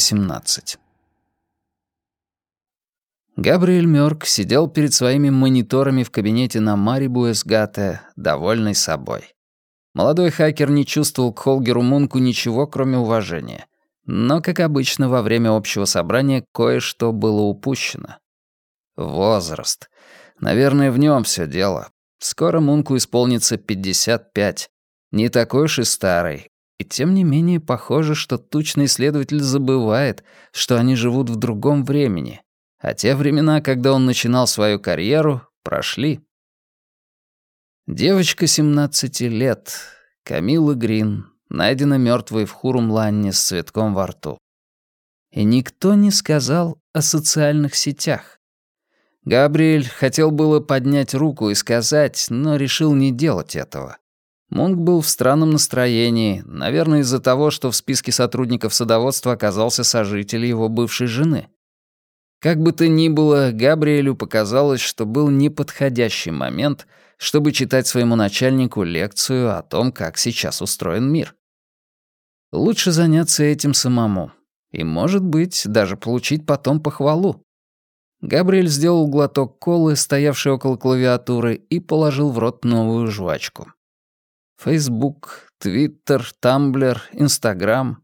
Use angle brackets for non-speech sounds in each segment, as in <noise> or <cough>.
18. Габриэль Мёрк сидел перед своими мониторами в кабинете на Марибу Эсгате, довольный собой. Молодой хакер не чувствовал к Холгеру Мунку ничего, кроме уважения. Но, как обычно, во время общего собрания кое-что было упущено. Возраст. Наверное, в нем все дело. Скоро Мунку исполнится 55. Не такой уж и старый. И тем не менее, похоже, что тучный исследователь забывает, что они живут в другом времени. А те времена, когда он начинал свою карьеру, прошли. Девочка 17 лет, Камила Грин, найдена мертвой в Хурумланне с цветком во рту. И никто не сказал о социальных сетях. Габриэль хотел было поднять руку и сказать, но решил не делать этого. Мунк был в странном настроении, наверное, из-за того, что в списке сотрудников садоводства оказался сожитель его бывшей жены. Как бы то ни было, Габриэлю показалось, что был неподходящий момент, чтобы читать своему начальнику лекцию о том, как сейчас устроен мир. Лучше заняться этим самому. И, может быть, даже получить потом похвалу. Габриэль сделал глоток колы, стоявшей около клавиатуры, и положил в рот новую жвачку. Фейсбук, Твиттер, Тамблер, Инстаграм.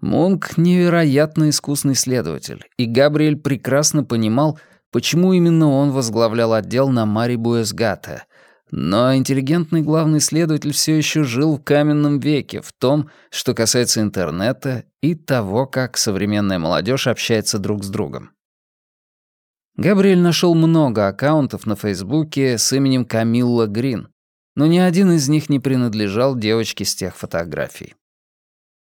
Мунк — невероятно искусный следователь, и Габриэль прекрасно понимал, почему именно он возглавлял отдел на Мари Буэсгата. Но интеллигентный главный следователь все еще жил в каменном веке в том, что касается интернета и того, как современная молодежь общается друг с другом. Габриэль нашел много аккаунтов на Фейсбуке с именем Камилла Грин, но ни один из них не принадлежал девочке с тех фотографий.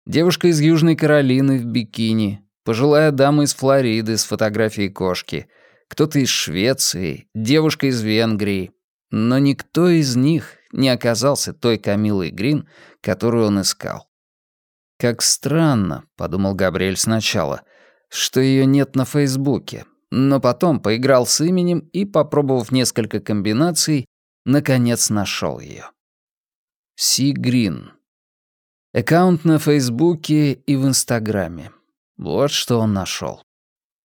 Девушка из Южной Каролины в бикини, пожилая дама из Флориды с фотографией кошки, кто-то из Швеции, девушка из Венгрии. Но никто из них не оказался той Камилой Грин, которую он искал. «Как странно», — подумал Габриэль сначала, — «что ее нет на Фейсбуке, но потом поиграл с именем и, попробовав несколько комбинаций, наконец нашел ее. Си Грин. Аккаунт на Фейсбуке и в Инстаграме. Вот что он нашел.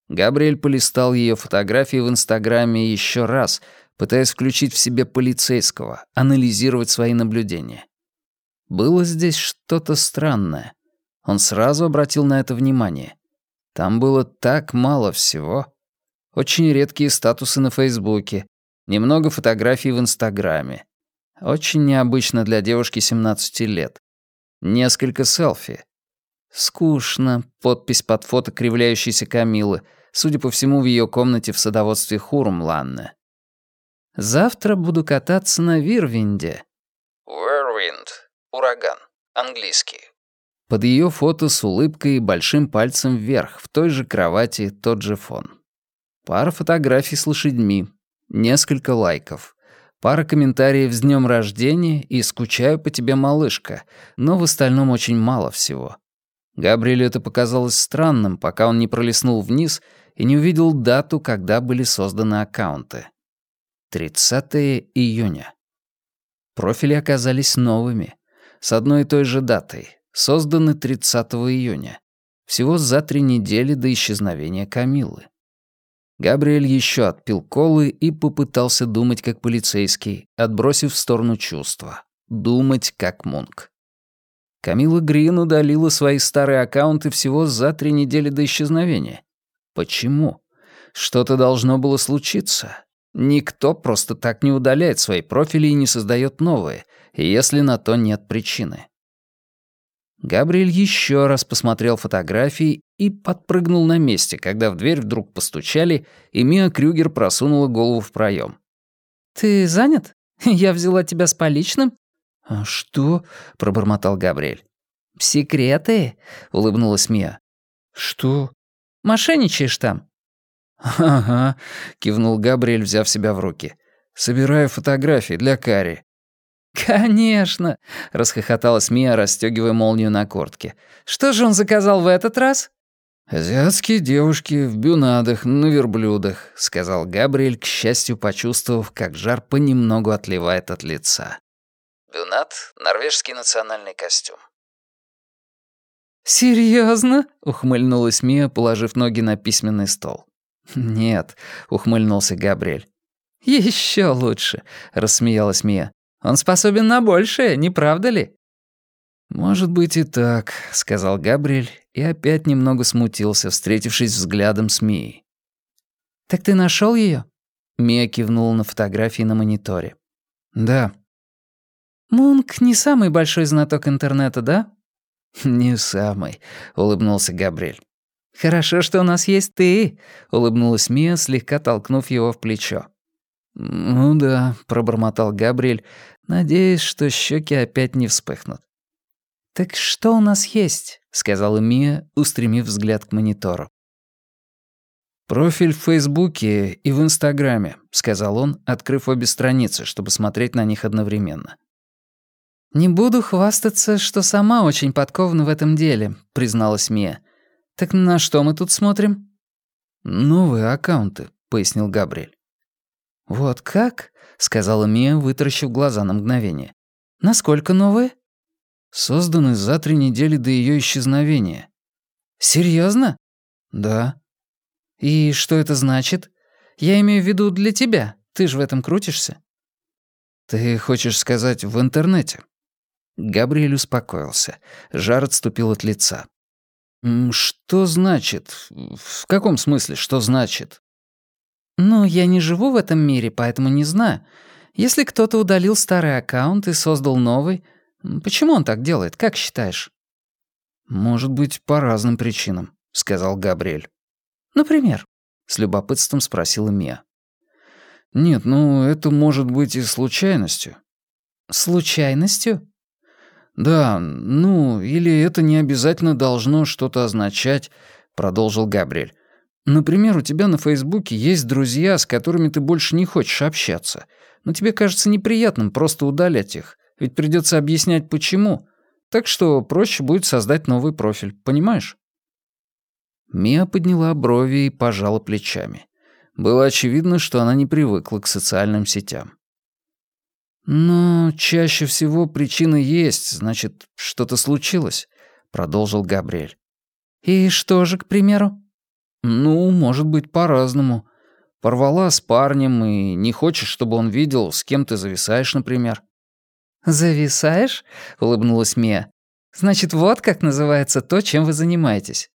Габриэль полистал ее фотографии в Инстаграме еще раз, пытаясь включить в себе полицейского, анализировать свои наблюдения. Было здесь что-то странное. Он сразу обратил на это внимание. Там было так мало всего. Очень редкие статусы на Фейсбуке, немного фотографий в Инстаграме. Очень необычно для девушки 17 лет. Несколько селфи. Скучно. Подпись под фото кривляющейся Камилы, судя по всему, в ее комнате в садоводстве Хурмланне. «Завтра буду кататься на Вирвинде». «Whirlwind» — ураган, английский. Под ее фото с улыбкой и большим пальцем вверх, в той же кровати, тот же фон. Пара фотографий с лошадьми, несколько лайков, пара комментариев с днем рождения и «Скучаю по тебе, малышка», но в остальном очень мало всего. Габриэлю это показалось странным, пока он не пролистнул вниз и не увидел дату, когда были созданы аккаунты. 30 июня. Профили оказались новыми, с одной и той же датой, созданы 30 июня, всего за три недели до исчезновения Камилы. Габриэль еще отпил колы и попытался думать как полицейский, отбросив в сторону чувства. Думать как Мунк. Камила Грин удалила свои старые аккаунты всего за три недели до исчезновения. Почему? Что-то должно было случиться. Никто просто так не удаляет свои профили и не создает новые, если на то нет причины. Габриэль еще раз посмотрел фотографии и подпрыгнул на месте, когда в дверь вдруг постучали, и Мия Крюгер просунула голову в проем. «Ты занят? <laughs> Я взяла тебя с поличным?» «А что?» — пробормотал Габриэль. «Секреты?» — улыбнулась Мия. «Что?» «Мошенничаешь там?» «Ага», — кивнул Габриэль, взяв себя в руки. «Собираю фотографии для Кари. «Конечно!» — расхохоталась Мия, расстёгивая молнию на куртке. «Что же он заказал в этот раз?» «Азиатские девушки в бюнадах, на верблюдах», — сказал Габриэль, к счастью, почувствовав, как жар понемногу отливает от лица. Бюнад — норвежский национальный костюм. «Серьезно?» — ухмыльнулась Мия, положив ноги на письменный стол. «Нет», — ухмыльнулся Габриэль. «Еще лучше», — рассмеялась Мия. «Он способен на большее, не правда ли?» «Может быть и так», — сказал Габриэль и опять немного смутился, встретившись взглядом с Мией. «Так ты нашел ее? Мия кивнула на фотографии на мониторе. «Да». «Мунк не самый большой знаток интернета, да?» «Не самый», — улыбнулся Габриэль. «Хорошо, что у нас есть ты», — улыбнулась Мия, слегка толкнув его в плечо. «Ну да», — пробормотал Габриэль, надеясь, что щеки опять не вспыхнут. «Так что у нас есть?» — сказала Мия, устремив взгляд к монитору. «Профиль в Фейсбуке и в Инстаграме», — сказал он, открыв обе страницы, чтобы смотреть на них одновременно. «Не буду хвастаться, что сама очень подкована в этом деле», — призналась Мия. «Так на что мы тут смотрим?» «Новые аккаунты», — пояснил Габриэль. «Вот как?» — сказала Мия, вытаращив глаза на мгновение. «Насколько новые?» «Созданы за три недели до ее исчезновения». «Серьезно?» «Да». «И что это значит? Я имею в виду для тебя. Ты же в этом крутишься». «Ты хочешь сказать в интернете?» Габриэль успокоился. Жар отступил от лица. «Что значит? В каком смысле, что значит?» «Ну, я не живу в этом мире, поэтому не знаю. Если кто-то удалил старый аккаунт и создал новый, почему он так делает, как считаешь?» «Может быть, по разным причинам», — сказал Габриэль. «Например?» — с любопытством спросила Мия. «Нет, ну, это может быть и случайностью». «Случайностью?» «Да, ну, или это не обязательно должно что-то означать», — продолжил Габриэль. «Например, у тебя на Фейсбуке есть друзья, с которыми ты больше не хочешь общаться, но тебе кажется неприятным просто удалять их, ведь придется объяснять, почему. Так что проще будет создать новый профиль, понимаешь?» Мия подняла брови и пожала плечами. Было очевидно, что она не привыкла к социальным сетям. «Но чаще всего причина есть, значит, что-то случилось», — продолжил Габриэль. «И что же, к примеру?» «Ну, может быть, по-разному. Порвала с парнем и не хочешь, чтобы он видел, с кем ты зависаешь, например». «Зависаешь?» — улыбнулась Мия. «Значит, вот как называется то, чем вы занимаетесь».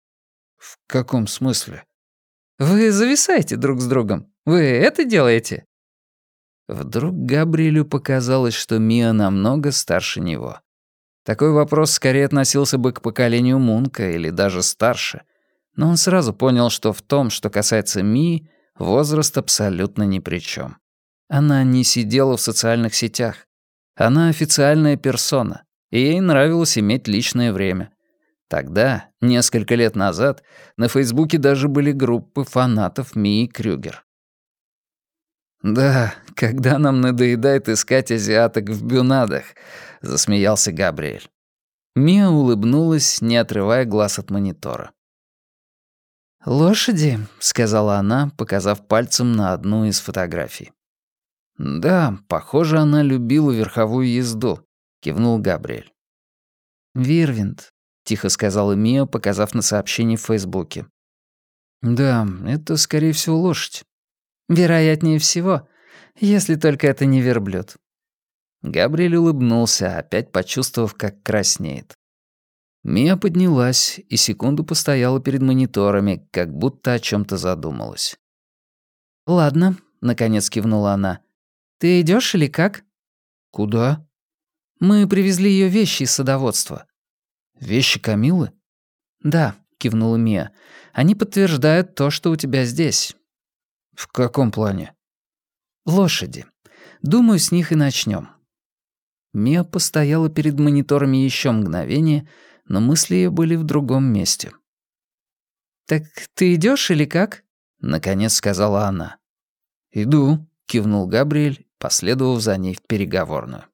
«В каком смысле?» «Вы зависаете друг с другом. Вы это делаете?» Вдруг Габриэлю показалось, что Мия намного старше него. Такой вопрос скорее относился бы к поколению Мунка или даже старше. Но он сразу понял, что в том, что касается Мии, возраст абсолютно ни при чем. Она не сидела в социальных сетях. Она официальная персона, и ей нравилось иметь личное время. Тогда, несколько лет назад, на Фейсбуке даже были группы фанатов Мии Крюгер. «Да, когда нам надоедает искать азиаток в бюнадах», — засмеялся Габриэль. Мия улыбнулась, не отрывая глаз от монитора. «Лошади», — сказала она, показав пальцем на одну из фотографий. «Да, похоже, она любила верховую езду», — кивнул Габриэль. «Вирвинд», — тихо сказала Мия, показав на сообщение в Фейсбуке. «Да, это, скорее всего, лошадь». Вероятнее всего, если только это не верблюд. Габриэль улыбнулся, опять почувствовав, как краснеет. Мия поднялась и секунду постояла перед мониторами, как будто о чем то задумалась. «Ладно», — наконец кивнула она. «Ты идешь или как?» «Куда?» «Мы привезли ее вещи из садоводства». «Вещи Камилы?» «Да», — кивнула Мия. «Они подтверждают то, что у тебя здесь. «В каком плане?» «Лошади. Думаю, с них и начнем. Мия постояла перед мониторами еще мгновение, но мысли ее были в другом месте. «Так ты идешь или как?» — наконец сказала она. «Иду», — кивнул Габриэль, последовав за ней в переговорную.